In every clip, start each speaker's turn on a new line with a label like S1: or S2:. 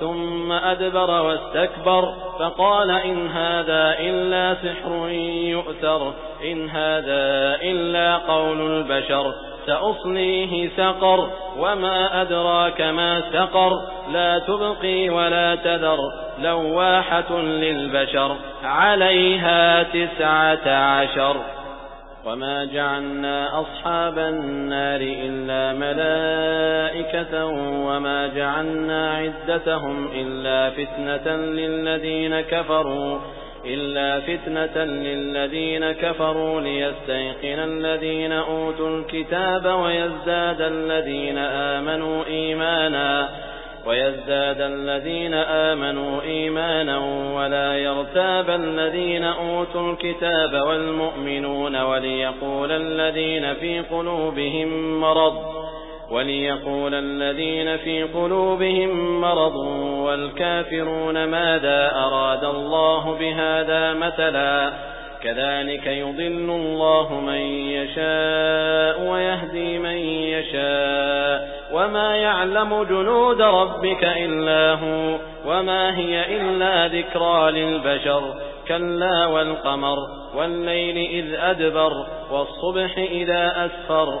S1: ثم أدبر واستكبر فقال إن هذا إلا سحر يؤثر إن هذا إلا قول البشر سأصليه سقر وما أدراك ما سقر لا تبقي ولا تذر لواحة للبشر عليها تسعة عشر وما جعلنا أصحاب النار إلا ملائكة مَلَائِكَةً وَمَا جَعَلْنَا عِدَّتَهُمْ إِلَّا فِتْنَةً لِّلَّذِينَ كَفَرُوا إلا فتنة للذين كفروا ليستيقن الذين أوتوا الكتاب ويزداد الذين آمنوا إيمانا ويزداد الذين آمنوا إيمانا ولا يرتاب الذين أوتوا الكتاب والمؤمنون وليقول الذين في قلوبهم مرض وليقول الذين في قلوبهم مرض والكافرون ماذا أراد الله بهذا مثلا كذلك يضل الله من يشاء ويهدي من يشاء وما يعلم جنود ربك إلا هو وما هي إلا ذكرى للبشر كلا والقمر والليل إذ أدبر والصبح إذا أسفر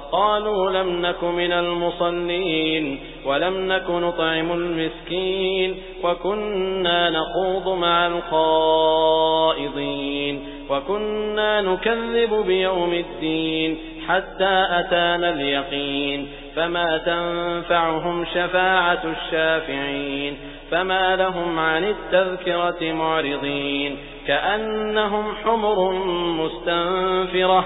S1: قالوا لم نك من المصلين ولم نك نطعم المسكين وكنا نخوض مع القائضين وكنا نكذب بيوم الدين حتى أتانا اليقين فما تنفعهم شفاعة الشافعين فما لهم عن التذكرة معرضين كأنهم حمر مستنفرة